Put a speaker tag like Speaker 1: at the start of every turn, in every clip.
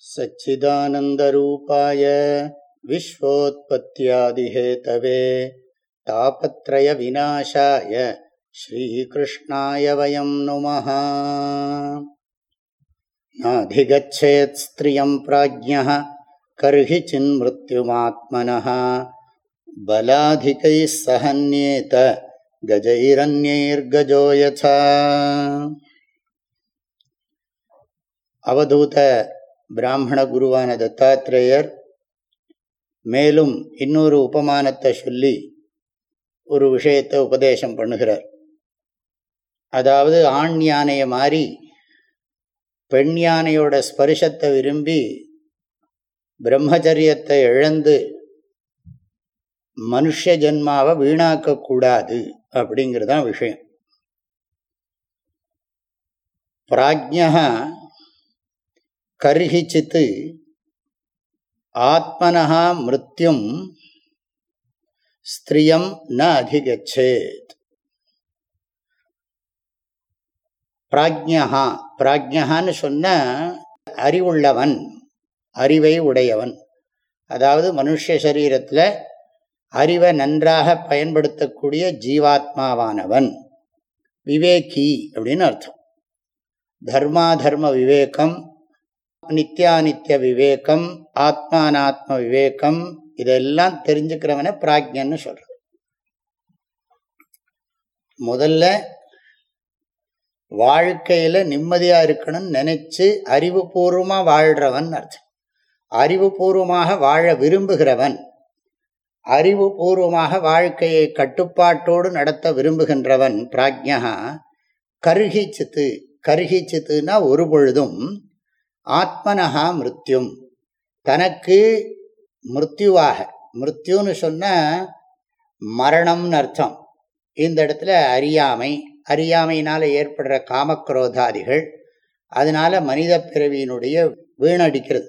Speaker 1: सच्चिदानन्दरूपाय विश्वोत्पत्त्यादिहेतवे तापत्रयविनाशाय श्रीकृष्णाय वयं नुमः। नाधिगच्छेत् स्त्रियम् प्राज्ञः कर्हि चिन्मृत्युमात्मनः बलाधिकैः सहन्येत गजैरन्यैर्गजोऽयथावदूत பிராமண குருவான தத்தாத்திரேயர் மேலும் இன்னொரு உபமானத்தை சொல்லி ஒரு விஷயத்தை உபதேசம் பண்ணுகிறார். அதாவது ஆண் யானையை மாறி பெண் யானையோட ஸ்பரிசத்தை விரும்பி பிரம்மச்சரியத்தை இழந்து மனுஷ ஜென்மாவை வீணாக்கக்கூடாது அப்படிங்கிறதான் விஷயம். பிராஜ்யா கர்ஹிச்சித் ஆத்மனா மிருத்யும் ஸ்திரியம் ந அதிகச்சேத். பிராஜ்யா பிராஜ்யான்னு சொன்ன அறிவுள்ளவன் அறிவை உடையவன். அதாவது மனுஷ சரீரத்தில் அறிவை நன்றாக பயன்படுத்தக்கூடிய ஜீவாத்மாவானவன். விவேகி அப்படின்னு அர்த்தம். தர்மாதர்ம விவேகம் நித்தியானித்திய விவேகம் ஆத்மானாத்ம விவேகம் இதெல்லாம் தெரிஞ்சுக்கிறவனை பிராஜ்யன்னு சொல்றது முதல்ல வாழ்க்கையில நிம்மதியா இருக்கணும்னு நினைச்சு அறிவுபூர்வமா வாழ்றவன் அர்த்தம் அறிவுபூர்வமாக வாழ விரும்புகிறவன் அறிவுபூர்வமாக வாழ்க்கையை கட்டுப்பாட்டோடு நடத்த விரும்புகின்றவன் பிராஜ்யா கருகிச்சித்து. கருகிச்சித்துனா ஒரு பொழுதும் ஆத்மனஹா மிருத்யும். தனக்கு மிருத்யுவாக. மிருத்யுன்னு சொன்ன மரணம்னு அர்த்தம். இந்த இடத்துல அறியாமை. அறியாமையினால் ஏற்படுற காமக்ரோதாதிகள். அதனால் மனித பிறவியினுடைய வீணடிக்கிறது.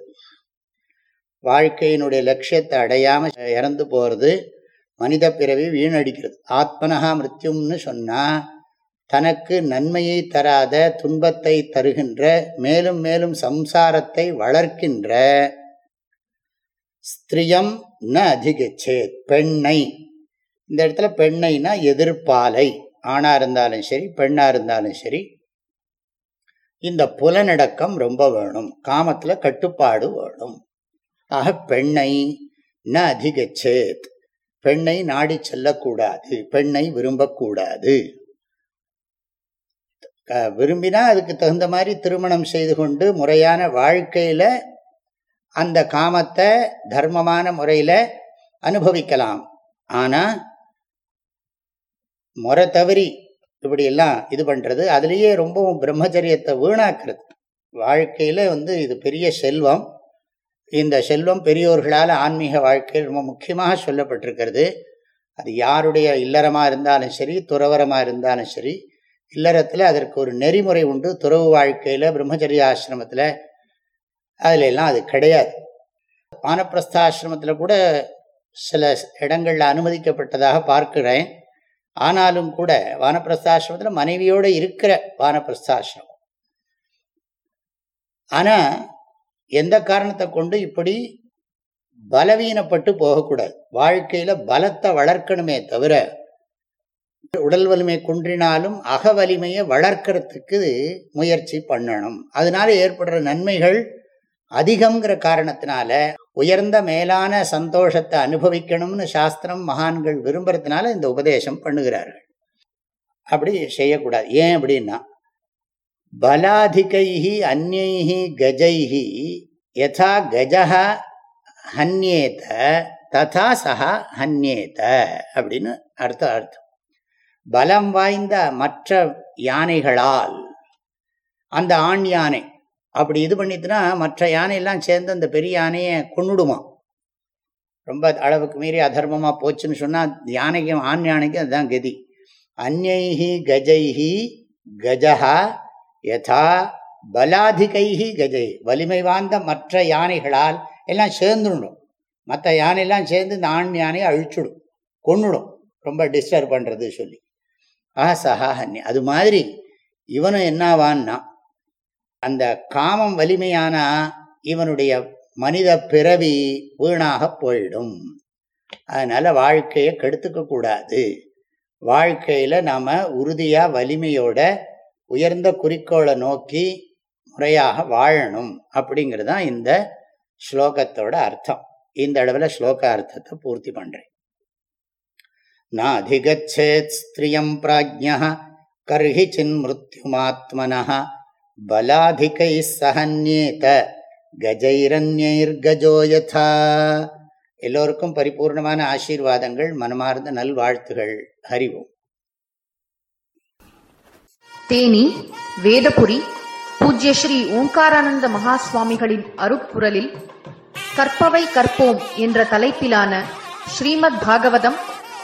Speaker 1: வாழ்க்கையினுடைய லட்சியத்தை அடையாமல் இறந்து போகிறது மனித பிறவி வீணடிக்கிறது. ஆத்மனகா மிருத்யும்னு சொன்னால் தனக்கு நன்மையை தராத துன்பத்தை தருகின்ற மேலும் மேலும் சம்சாரத்தை வளர்க்கின்ற ஸ்திரியம் ந அதிகச்சேத் பெண்ணை. இந்த இடத்துல பெண்ணைனா எதிர்ப்பாலை. ஆணா இருந்தாலும் சரி பெண்ணா இருந்தாலும் சரி. இந்த புலனடக்கம் ரொம்ப வேணும். காமத்துல கட்டுப்பாடு வேணும். ஆக பெண்ணை ந அதிகச்சேத் பெண்ணை நாடி செல்லக்கூடாது பெண்ணை விரும்பக்கூடாது. விரும்பினா அதுக்கு தகுந்த மாதிரி திருமணம் செய்து கொண்டு முறையான வாழ்க்கையில் அந்த காமத்தை தர்மமான முறையில் அனுபவிக்கலாம். ஆனால் முறை தவறி இப்படியெல்லாம் இது பண்ணுறது அதுலேயே ரொம்பவும் பிரம்மச்சரியத்தை வீணாக்குறது. வாழ்க்கையில் வந்து இது பெரிய செல்வம். இந்த செல்வம் பெரியோர்களால் ஆன்மீக வாழ்க்கையில் ரொம்ப முக்கியமாக சொல்லப்பட்டிருக்கிறது. அது யாருடைய இல்லறமாக இருந்தாலும் சரி துறவரமாக இருந்தாலும் சரி இல்லறத்தில் அதற்கு ஒரு நெறிமுறை உண்டு. துறவு வாழ்க்கையில் பிரம்மச்சரிய ஆசிரமத்தில் அதில் எல்லாம் அது கிடையாது. வானப்பிரஸ்தாசிரமத்தில் கூட சில இடங்களில் அனுமதிக்கப்பட்டதாக பார்க்கிறேன். ஆனாலும் கூட வானப்பிரஸ்தாசிரமத்தில் மனைவியோடு இருக்கிற வானப்பிரஸ்தாசிரமம். ஆனால் எந்த காரணத்தை கொண்டு இப்படி பலவீனப்பட்டு போகக்கூடாது? வாழ்க்கையில் பலத்தை வளர்க்கணுமே தவிர உடல் வலிமை குன்றினாலும் அக வலிமையை வளர்க்கறதுக்கு முயற்சி பண்ணணும். அதனால ஏற்படுற நன்மைகள் அதிகங்கிற காரணத்தினால உயர்ந்த மேலான சந்தோஷத்தை அனுபவிக்கணும்னு சாஸ்திரம் மகான்கள் விரும்புறதுனால இந்த உபதேசம் பண்ணுகிறார்கள். அப்படி செய்யக்கூடாது. ஏன் அப்படின்னா பலாதிகைஹி அந்நைஹி கஜைஹி யதா கஜக ஹன்யேத ததா சஹா ஹன்யேத அப்படின்னு அர்த்தம் அர்த்தம். பலம் வாய்ந்த மற்ற யானைகளால். அந்த ஆண் யானை அப்படி இது பண்ணிட்டுனா மற்ற யானையெல்லாம் சேர்ந்து அந்த பெரிய யானையை கொண்டுடுமா ரொம்ப அளவுக்கு மீறி அதர்மமாக போச்சுன்னு சொன்னால் யானைக்கும் ஆண் யானைக்கும் அதுதான் கதி. அந்நைஹி கஜைஹி கஜஹா யதா பலாதிகைஹி கஜை. வலிமை வாய்ந்த மற்ற யானைகளால் எல்லாம் சேர்ந்துடும் மற்ற யானையெல்லாம் சேர்ந்து இந்த ஆண் யானையை அழிச்சுடும் கொண்டுடும் ரொம்ப டிஸ்டர்ப் பண்ணுறது சொல்லி. ஆஹா அது மாதிரி இவனும் என்னவான்னா அந்த காமம் வலிமையானா இவனுடைய மனித பிறவி வீணாக போயிடும். அதனால வாழ்க்கையை கெடுத்துக்க கூடாது. வாழ்க்கையில நாம உறுதியா வலிமையோட உயர்ந்த குறிக்கோளை நோக்கி முறையாக வாழணும் அப்படிங்கிறது தான் இந்த ஸ்லோகத்தோட அர்த்தம். இந்த அளவில் ஸ்லோக அர்த்தத்தை பூர்த்தி பண்றேன். நாதிகச்சேத் ஸ்திரியம் பிராஜ்யா கர்ஹி சின்மிருத்யுமாத்மன பலாதிகை சகன்யேத கஜைரண்யைர்கஜோ யதா எல்லோருக்கும் பரிபூர்ணமான ஆசீர்வாதங்கள் மனமார்ந்த நல்வாழ்த்துகள். அறிவோம்
Speaker 2: தேனி வேதபுரி பூஜ்ய ஸ்ரீ ஓங்காரானந்த மகா சுவாமிகளின் அருப்புரலில் கற்பவை கற்போம் என்ற தலைப்பிலான ஸ்ரீமத் பாகவதம்